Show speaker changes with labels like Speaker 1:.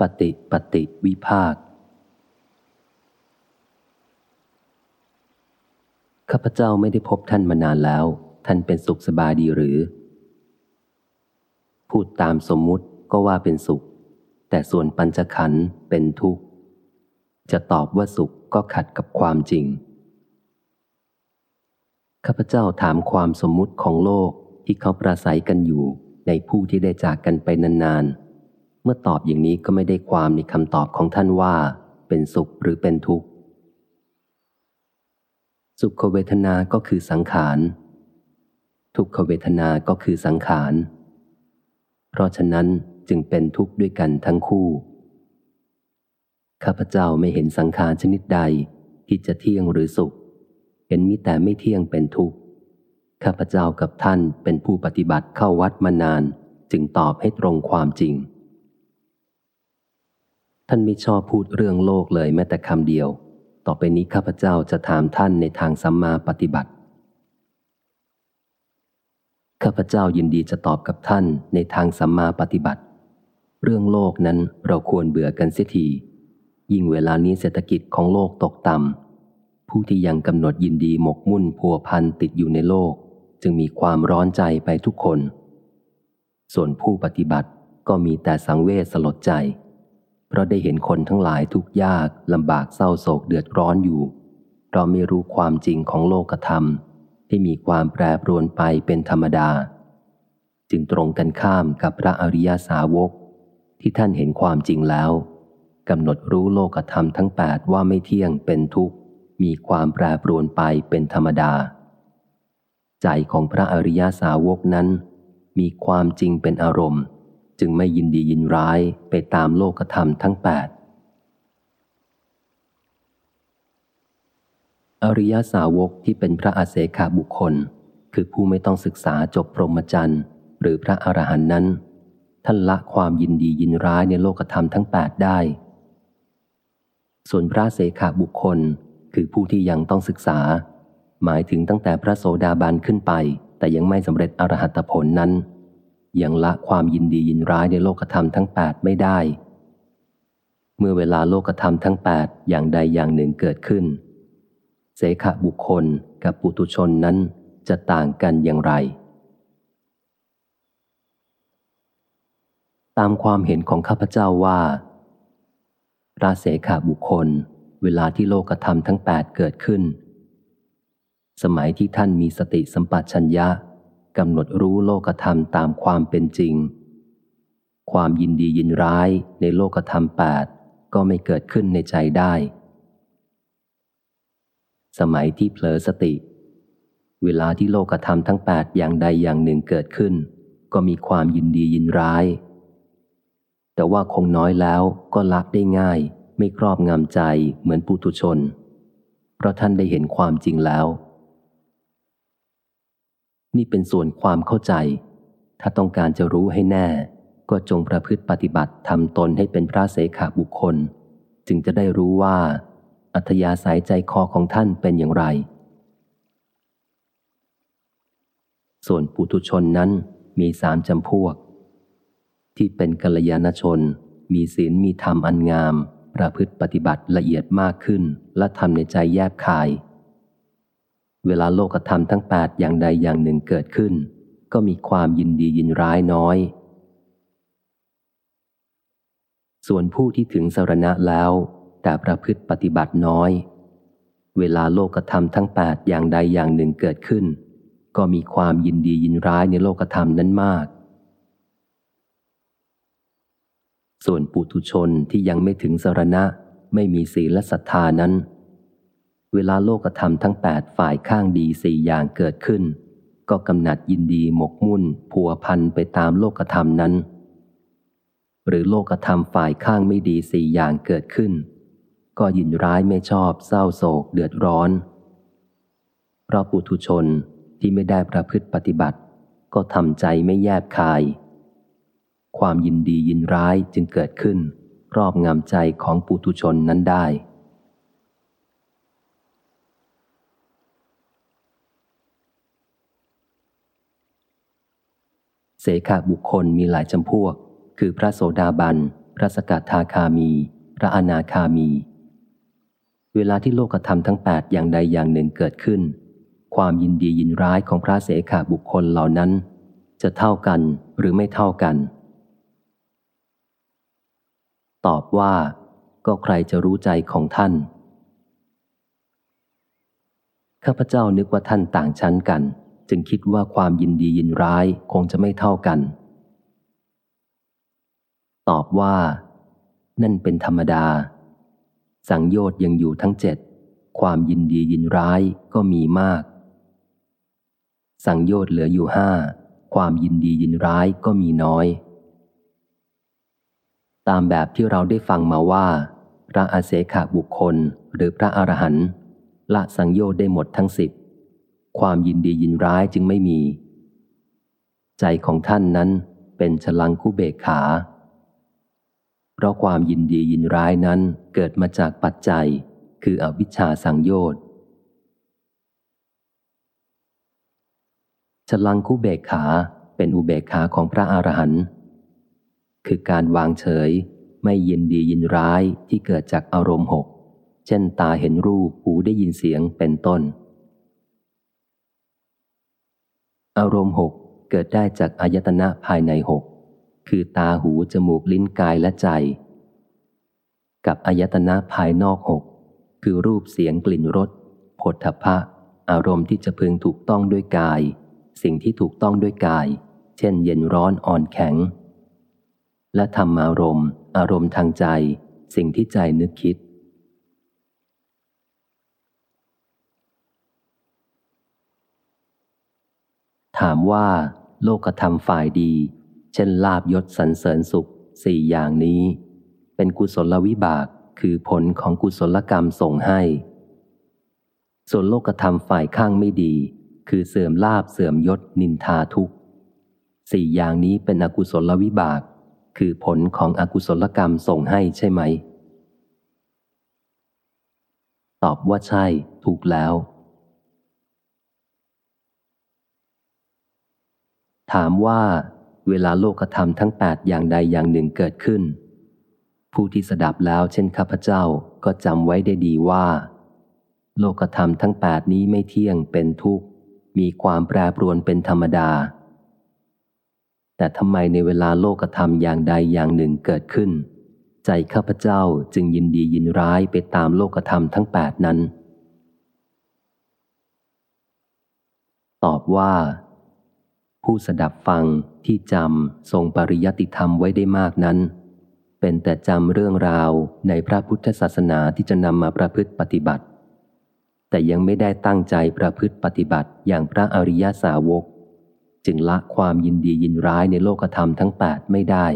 Speaker 1: ปฏิปฏิวิภาค ข้าพเจ้าไม่ได้พบท่านมานานแล้ว ท่านเป็นสุขสบายดีหรือ พูดตามสมมุติก็ว่าเป็นสุข แต่ส่วนปัญจขันธ์เป็นทุกข์ จะตอบว่าสุขก็ขัดกับความจริง ข้าพเจ้าถามความสมมุติของโลกที่เขาประสัยกันอยู่ในผู้ที่ได้จากกันไปนานๆ เมื่อตอบอย่างนี้ก็ไม่ได้ความในคำตอบของท่านว่า เป็นสุขหรือเป็นทุกข์ สุขเวทนา ก็คือสังขาร ทุกขเวทนา ก็คือสังขาร เพราะฉะนั้นจึงเป็นทุกข์ด้วยกันทั้งคู่ ข้าพเจ้าไม่เห็นสังขารชนิดใดที่จะเที่ยงหรือสุข เห็นมิแต่ไม่เที่ยงเป็นทุกข์ ข้าพเจ้ากับท่านเป็นผู้ปฏิบัติเข้าวัดมานาน จึงตอบให้ตรงความจริง ท่านไม่ชอบพูดเรื่องโลกเลยแม้แต่คำเดียว ต่อไปนี้ข้าพเจ้าจะถามท่านในทางสัมมาปฏิบัติ ข้าพเจ้ายินดีจะตอบกับท่านในทางสัมมาปฏิบัติ เรื่องโลกนั้นเราควรเบื่อกันเสียทียิ่งเวลานี้เศรษฐกิจของโลกตกต่ำผู้ที่ยังกำหนดยินดีหมกมุ่นพัวพันติดอยู่ในโลก จึงมีความร้อนใจไปทุกคน ส่วนผู้ปฏิบัติก็มีแต่สังเวชสลดใจ เพราะได้เห็นคนทั้งหลายทุกยากลำบากเศร้าโศกเดือดร้อนอยู่ เราไม่รู้ความจริงของโลกธรรม ที่มีความแปรปรวนไปเป็นธรรมดา จึงตรงกันข้ามกับพระอริยาสาวก ที่ท่านเห็นความจริงแล้วกำหนดรู้โลกธรรมทั้งแปดว่าไม่เที่ยงเป็นทุกข์ มีความแปรปรวนไปเป็นธรรมดา ใจของพระอริยาสาวกนั้น มีความจริงเป็นอารมณ์ จึงไม่ยินดียินร้ายไปตามโลกธรรมทั้งแปดอริยาสาวกที่เป็นพระอาเสขาบุคคล คือผู้ไม่ต้องศึกษาจบพรหมจรรย์หรือพระอรหันต์นั้น ท่านละความยินดียินร้ายในโลกธรรมทั้งแปดได้ ส่วนพระเสขาบุคคล คือผู้ที่ยังต้องศึกษา หมายถึงตั้งแต่พระโสดาบันขึ้นไป แต่ยังไม่สำเร็จอรหัตผลนั้น ยังละความยินดียินร้ายในโลกธรรมทั้งแปดไม่ได้ เมื่อเวลาโลกธรรมทั้งแปดอย่างใดอย่างหนึ่งเกิดขึ้น เสขบุคคลกับปุตุชนนั้นจะต่างกันอย่างไร ตามความเห็นของข้าพเจ้าว่าพระเสขาบุคคล เวลาที่โลกธรรมทั้งแปดเกิดขึ้น สมัยที่ท่านมีสติสัมปชัญญะ กำหนดรู้โลกธรรมตามความเป็นจริง ความยินดียินร้ายในโลกธรรมแปดก็ไม่เกิดขึ้นในใจได้ สมัยที่เผลอสติ เวลาที่โลกธรรมทั้งแปดอย่างใดอย่างหนึ่งเกิดขึ้น ก็มีความยินดียินร้าย แต่ว่าคงน้อยแล้วก็ละได้ง่าย ไม่ครอบงำใจเหมือนปุถุชน เพราะท่านได้เห็นความจริงแล้ว นี่เป็นส่วนความเข้าใจ ถ้าต้องการจะรู้ให้แน่ ก็จงประพฤติปฏิบัติทำตนให้เป็นพระเสขาบุคคล จึงจะได้รู้ว่า อัธยาศัยใจคอของท่านเป็นอย่างไร ส่วนปุถุชนนั้นมีสามจำพวก ที่เป็นกัลยาณชน มีศีลมีธรรมอันงาม ประพฤติปฏิบัติละเอียดมากขึ้น และทำในใจแยบคาย เวลาโลกธรรมทั้งแปดอย่างใดอย่างหนึ่งเกิดขึ้น ก็มีความยินดียินร้ายน้อย ส่วนผู้ที่ถึงสรณะแล้ว แต่ประพฤติปฏิบัติน้อย เวลาโลกธรรมทั้งแปดอย่างใดอย่างหนึ่งเกิดขึ้น ก็มีความยินดียินร้ายในโลกธรรมนั้นมาก ส่วนปุถุชนที่ยังไม่ถึงสรณะไม่มีศีลและศรัทธานั้น เวลาโลกธรรมทั้งแปดฝ่ายข้างดีสี่อย่างเกิดขึ้น ก็กำหนัดยินดีหมกมุ่นผัวพันไปตามโลกธรรมนั้น หรือโลกธรรมฝ่ายข้างไม่ดีสี่อย่างเกิดขึ้น ก็ยินร้ายไม่ชอบเศร้าโศกเดือดร้อนเพราะปุถุชนที่ไม่ได้ประพฤติปฏิบัติ ก็ทำใจไม่แยบคาย ความยินดียินร้ายจึงเกิดขึ้น รอบงำใจของปุถุชนนั้นได้ ขาบุคคลมีหลายจำพวก คือพระโสดาบัน พระสกทาคามี พระอนาคามี เวลาที่โลกธรรมทั้งแปดอย่างใดอย่างหนึ่งเกิดขึ้น ความยินดียินร้ายของพระเสขาบุคคลเหล่านั้น จะเท่ากันหรือไม่เท่ากัน ตอบว่า ก็ใครจะรู้ใจของท่านข้าพเจ้านึกว่าท่านต่างชั้นกัน จึงคิดว่าความยินดียินร้ายคงจะไม่เท่ากัน ตอบว่า นั่นเป็นธรรมดา สังโยชน์ยังอยู่ทั้งเจ็ด ความยินดียินร้ายก็มีมาก สังโยชน์เหลืออยู่ห้า ความยินดียินร้ายก็มีน้อย ตามแบบที่เราได้ฟังมาว่า พระอาเสขบุคคลหรือพระอรหันต์ละสังโยชน์ได้หมดทั้งสิบ ความยินดียินร้ายจึงไม่มี ใจของท่านนั้นเป็นฉลังคุเบกขา เพราะความยินดียินร้ายนั้นเกิดมาจากปัจจัย คืออวิชชาสังโยชน์ฉลังคุเบกขาเป็นอุเบกขาของพระอรหันต์คือการวางเฉยไม่ยินดียินร้ายที่เกิดจากอารมณ์หก เช่นตาเห็นรูปหูได้ยินเสียงเป็นต้น อารมณ์หกเกิดได้จากอายตนะภายในหกคือตาหูจมูกลิ้นกายและใจ กับอายตนะภายนอกหกคือรูปเสียงกลิ่นรสผลทพะ อารมณ์ที่จะพึงถูกต้องด้วยกาย สิ่งที่ถูกต้องด้วยกาย เช่น เย็นร้อนอ่อนแข็ง และธรรมอารมณ์ อารมณ์ทางใจ สิ่งที่ใจนึกคิด ถามว่า โลกธรรมฝ่ายดี เช่นลาบยศสรรเสริญสุขสี่อย่างนี้ เป็นกุศลวิบากคือผลของกุศลกรรมส่งให้ ส่วนโลกธรรมฝ่ายข้างไม่ดี คือเสื่อมลาบเสื่อมยศนินทาทุกสี่อย่างนี้เป็นอกุศลวิบาก คือผลของอกุศลกรรมส่งให้ใช่ไหม ตอบว่าใช่ ถูกแล้ว ถามว่าเวลาโลกธรรมทั้งแปดอย่างใดอย่างหนึ่งเกิดขึ้น ผู้ที่สดับแล้วเช่นข้าพเจ้าก็จำไว้ได้ดีว่า โลกธรรมทั้งแปดนี้ไม่เที่ยงเป็นทุกข์ มีความแปรปรวนเป็นธรรมดา แต่ทำไมในเวลาโลกธรรมอย่างใดอย่างหนึ่งเกิดขึ้น ใจข้าพเจ้าจึงยินดียินร้ายไปตามโลกธรรมทั้งแปดนั้น ตอบว่า ผู้สดับฟังที่จำทรงปริยติธรรมไว้ได้มากนั้น เป็นแต่จำเรื่องราวในพระพุทธศาสนาที่จะนำมาประพฤติปฏิบัติ แต่ยังไม่ได้ตั้งใจประพฤติปฏิบัติอย่างพระอริยสาวก จึงละความยินดียินร้ายในโลกธรรมทั้งแปดไม่ได้